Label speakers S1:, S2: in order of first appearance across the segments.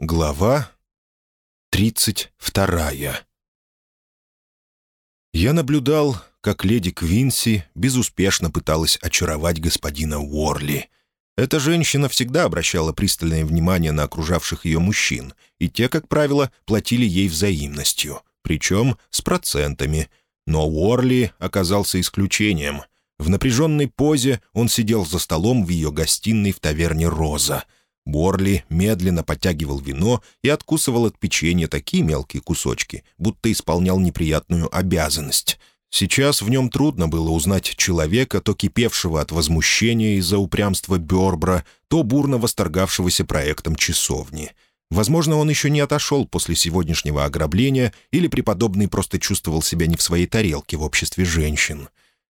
S1: Глава тридцать вторая Я наблюдал, как леди Квинси безуспешно пыталась очаровать господина Уорли. Эта женщина всегда обращала пристальное внимание на окружавших ее мужчин, и те, как правило, платили ей взаимностью, причем с процентами. Но Уорли оказался исключением. В напряженной позе он сидел за столом в ее гостиной в таверне «Роза». Борли медленно подтягивал вино и откусывал от печенья такие мелкие кусочки, будто исполнял неприятную обязанность. Сейчас в нем трудно было узнать человека, то кипевшего от возмущения из-за упрямства Бёрбра, то бурно восторгавшегося проектом часовни. Возможно, он еще не отошел после сегодняшнего ограбления, или преподобный просто чувствовал себя не в своей тарелке в обществе женщин.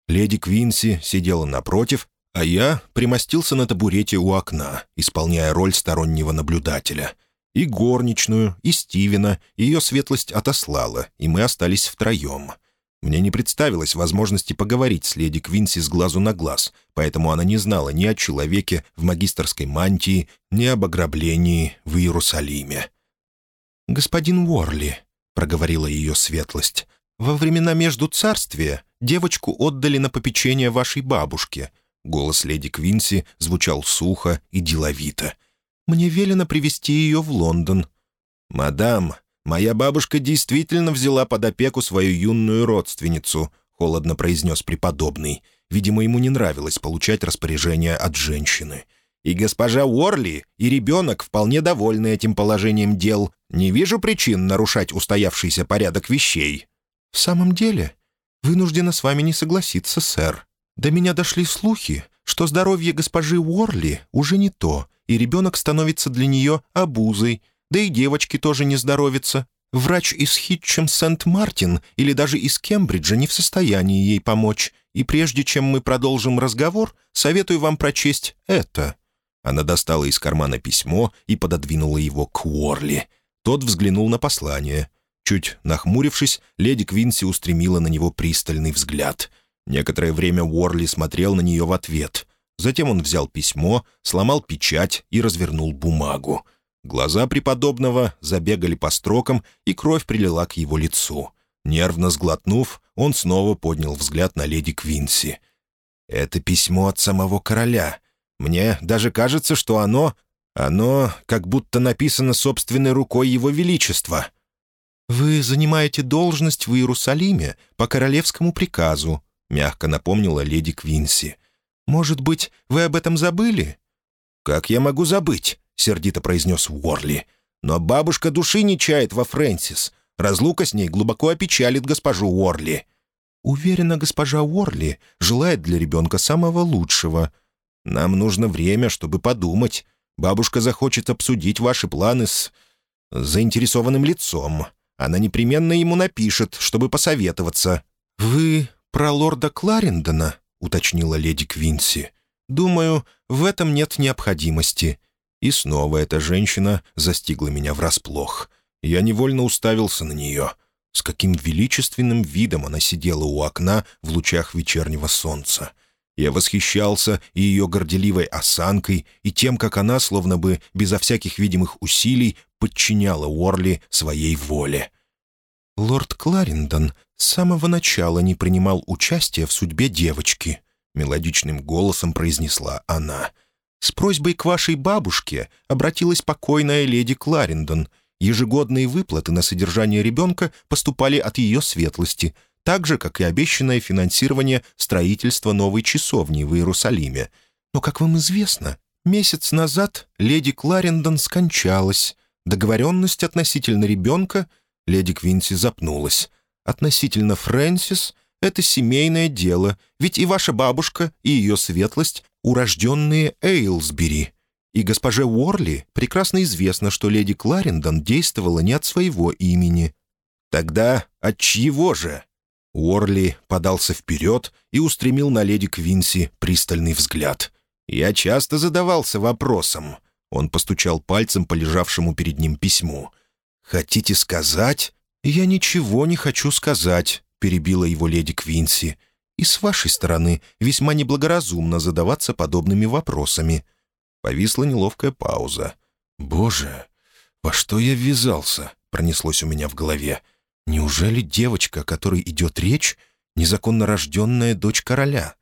S1: Леди Квинси сидела напротив, а я примостился на табурете у окна, исполняя роль стороннего наблюдателя. И горничную, и Стивена ее светлость отослала, и мы остались втроем. Мне не представилось возможности поговорить с леди Квинси с глазу на глаз, поэтому она не знала ни о человеке в магистрской мантии, ни об ограблении в Иерусалиме. «Господин Уорли», — проговорила ее светлость, — «во времена между царствия девочку отдали на попечение вашей бабушке, Голос леди Квинси звучал сухо и деловито. «Мне велено привести ее в Лондон». «Мадам, моя бабушка действительно взяла под опеку свою юную родственницу», — холодно произнес преподобный. Видимо, ему не нравилось получать распоряжения от женщины. «И госпожа Уорли, и ребенок вполне довольны этим положением дел. Не вижу причин нарушать устоявшийся порядок вещей». «В самом деле, вынуждена с вами не согласиться, сэр», до меня дошли слухи, что здоровье госпожи Уорли уже не то, и ребенок становится для нее обузой, да и девочки тоже не здоровятся. Врач из Хитчем Сент-Мартин или даже из Кембриджа не в состоянии ей помочь, и прежде чем мы продолжим разговор, советую вам прочесть это». Она достала из кармана письмо и пододвинула его к Уорли. Тот взглянул на послание. Чуть нахмурившись, леди Квинси устремила на него пристальный взгляд — Некоторое время Уорли смотрел на нее в ответ. Затем он взял письмо, сломал печать и развернул бумагу. Глаза преподобного забегали по строкам, и кровь прилила к его лицу. Нервно сглотнув, он снова поднял взгляд на леди Квинси. «Это письмо от самого короля. Мне даже кажется, что оно... Оно как будто написано собственной рукой его величества». «Вы занимаете должность в Иерусалиме по королевскому приказу», — мягко напомнила леди Квинси. «Может быть, вы об этом забыли?» «Как я могу забыть?» — сердито произнес Уорли. «Но бабушка души не чает во Фрэнсис. Разлука с ней глубоко опечалит госпожу Уорли». «Уверена, госпожа Уорли желает для ребенка самого лучшего. Нам нужно время, чтобы подумать. Бабушка захочет обсудить ваши планы с... заинтересованным лицом. Она непременно ему напишет, чтобы посоветоваться». «Вы «Про лорда Кларендона», — уточнила леди Квинси. «Думаю, в этом нет необходимости». И снова эта женщина застигла меня врасплох. Я невольно уставился на нее. С каким величественным видом она сидела у окна в лучах вечернего солнца. Я восхищался и ее горделивой осанкой, и тем, как она, словно бы безо всяких видимых усилий, подчиняла Уорли своей воле. «Лорд Кларендон с самого начала не принимал участия в судьбе девочки», — мелодичным голосом произнесла она. «С просьбой к вашей бабушке обратилась покойная леди Кларендон. Ежегодные выплаты на содержание ребенка поступали от ее светлости, так же, как и обещанное финансирование строительства новой часовни в Иерусалиме. Но, как вам известно, месяц назад леди Кларендон скончалась. Договоренность относительно ребенка Леди Квинси запнулась. «Относительно Фрэнсис — это семейное дело, ведь и ваша бабушка, и ее светлость — урожденные Эйлсбери. И госпоже Уорли прекрасно известно, что леди Кларендон действовала не от своего имени». «Тогда от чьего же?» Уорли подался вперед и устремил на леди Квинси пристальный взгляд. «Я часто задавался вопросом». Он постучал пальцем по лежавшему перед ним письму. «Хотите сказать?» «Я ничего не хочу сказать», — перебила его леди Квинси. «И с вашей стороны весьма неблагоразумно задаваться подобными вопросами». Повисла неловкая пауза. «Боже, Во что я ввязался? Пронеслось у меня в голове. Неужели девочка, о которой идет речь, незаконно рожденная дочь короля?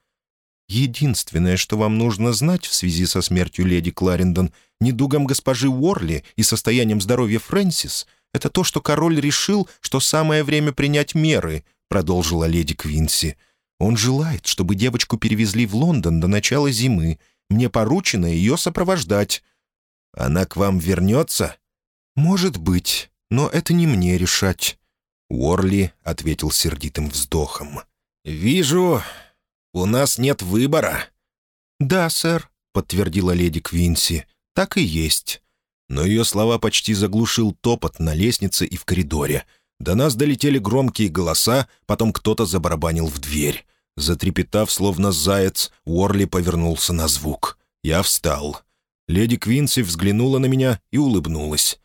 S1: Единственное, что вам нужно знать в связи со смертью леди Кларендон, недугом госпожи Уорли и состоянием здоровья Фрэнсис, это то, что король решил, что самое время принять меры, продолжила леди Квинси. Он желает, чтобы девочку перевезли в Лондон до начала зимы. Мне поручено ее сопровождать. Она к вам вернется? Может быть, но это не мне решать. Уорли ответил сердитым вздохом. «Вижу, у нас нет выбора». «Да, сэр», — подтвердила леди Квинси. «Так и есть но ее слова почти заглушил топот на лестнице и в коридоре. До нас долетели громкие голоса, потом кто-то забарабанил в дверь. Затрепетав, словно заяц, Уорли повернулся на звук. Я встал. Леди Квинси взглянула на меня и улыбнулась.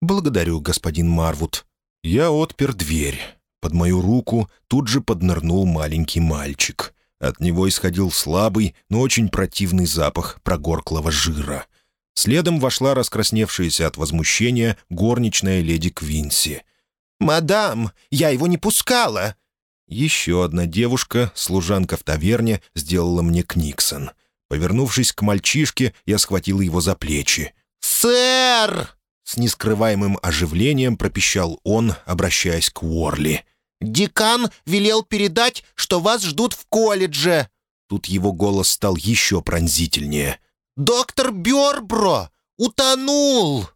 S1: «Благодарю, господин Марвуд». Я отпер дверь. Под мою руку тут же поднырнул маленький мальчик. От него исходил слабый, но очень противный запах прогорклого жира — Следом вошла раскрасневшаяся от возмущения горничная леди Квинси. «Мадам, я его не пускала!» Еще одна девушка, служанка в таверне, сделала мне книксон. Повернувшись к мальчишке, я схватил его за плечи. «Сэр!» — с нескрываемым оживлением пропищал он, обращаясь к Уорли. «Декан велел передать, что вас ждут в колледже!» Тут его голос стал еще пронзительнее. «Доктор Бёрбро утонул!»